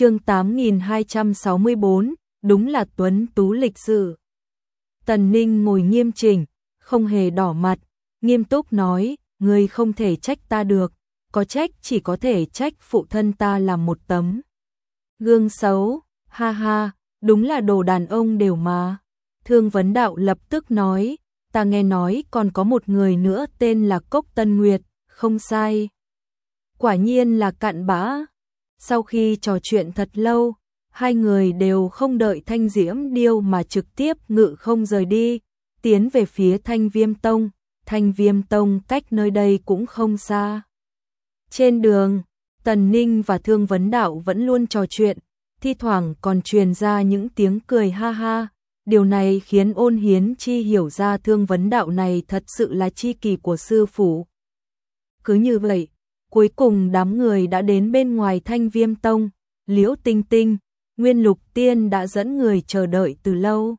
chương 8264, đúng là tuấn tú lịch sử Tần Ninh ngồi nghiêm chỉnh, không hề đỏ mặt, nghiêm túc nói, ngươi không thể trách ta được, có trách chỉ có thể trách phụ thân ta làm một tấm. Gương xấu, ha ha, đúng là đồ đàn ông đều mà. Thương vấn đạo lập tức nói, ta nghe nói còn có một người nữa tên là Cốc Tân Nguyệt, không sai. Quả nhiên là cặn bã. Sau khi trò chuyện thật lâu, hai người đều không đợi Thanh Diễm Điêu mà trực tiếp ngự không rời đi, tiến về phía Thanh Viêm Tông. Thanh Viêm Tông cách nơi đây cũng không xa. Trên đường, Tần Ninh và Thương Vấn Đạo vẫn luôn trò chuyện, thi thoảng còn truyền ra những tiếng cười ha ha. Điều này khiến ôn hiến chi hiểu ra thương vấn đạo này thật sự là chi kỳ của sư phụ. Cứ như vậy, cuối cùng đám người đã đến bên ngoài thanh viêm tông, liễu tinh tinh, nguyên lục tiên đã dẫn người chờ đợi từ lâu.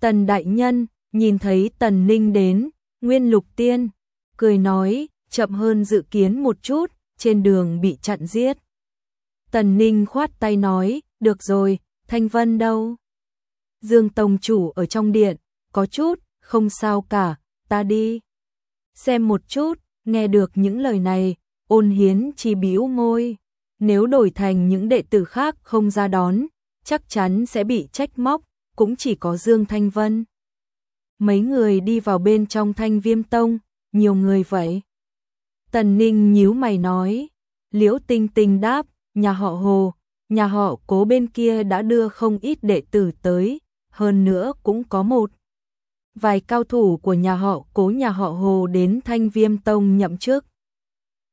Tần đại nhân, nhìn thấy tần ninh đến, nguyên lục tiên, cười nói, chậm hơn dự kiến một chút, trên đường bị chặn giết. Tần ninh khoát tay nói, được rồi, thanh vân đâu? Dương Tông chủ ở trong điện, có chút, không sao cả, ta đi. Xem một chút, nghe được những lời này, ôn hiến chi bĩu môi. Nếu đổi thành những đệ tử khác không ra đón, chắc chắn sẽ bị trách móc, cũng chỉ có Dương Thanh Vân. Mấy người đi vào bên trong thanh viêm tông, nhiều người vậy. Tần Ninh nhíu mày nói, liễu tinh tinh đáp, nhà họ Hồ, nhà họ cố bên kia đã đưa không ít đệ tử tới, hơn nữa cũng có một vài cao thủ của nhà họ cố nhà họ Hồ đến Thanh Viêm Tông nhậm chức.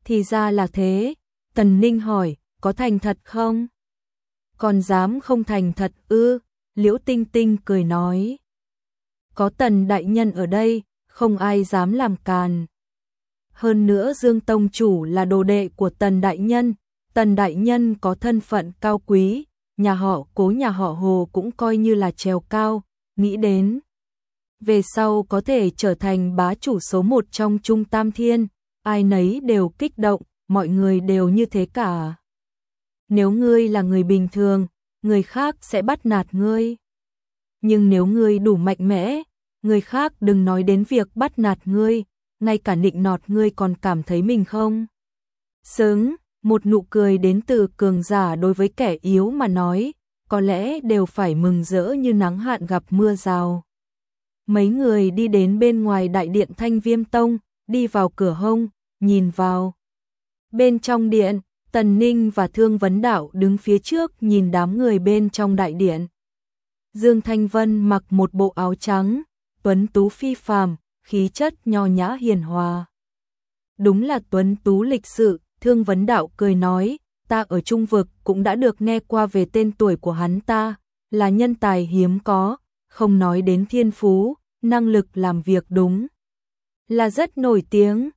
Thì ra là thế, Tần Ninh hỏi, có thành thật không? Còn dám không thành thật ư? Liễu Tinh Tinh cười nói. Có Tần Đại Nhân ở đây, không ai dám làm càn. Hơn nữa Dương Tông Chủ là đồ đệ của Tần Đại Nhân, Tần Đại Nhân có thân phận cao quý, nhà họ cố nhà họ Hồ cũng coi như là trèo cao, nghĩ đến. Về sau có thể trở thành bá chủ số một trong Trung Tam Thiên, ai nấy đều kích động, mọi người đều như thế cả. Nếu ngươi là người bình thường, người khác sẽ bắt nạt ngươi. Nhưng nếu ngươi đủ mạnh mẽ, người khác đừng nói đến việc bắt nạt ngươi, ngay cả nịnh nọt ngươi còn cảm thấy mình không. Sướng, một nụ cười đến từ cường giả đối với kẻ yếu mà nói, có lẽ đều phải mừng rỡ như nắng hạn gặp mưa rào. Mấy người đi đến bên ngoài đại điện Thanh Viêm Tông, đi vào cửa hông, nhìn vào. Bên trong điện, Tần Ninh và Thương Vấn Đạo đứng phía trước nhìn đám người bên trong đại điện. Dương Thanh Vân mặc một bộ áo trắng, tuấn tú phi phàm, khí chất nho nhã hiền hòa. Đúng là tuấn tú lịch sự, Thương Vấn Đạo cười nói, ta ở Trung Vực cũng đã được nghe qua về tên tuổi của hắn ta, là nhân tài hiếm có, không nói đến thiên phú, năng lực làm việc đúng. Là rất nổi tiếng,